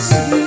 see.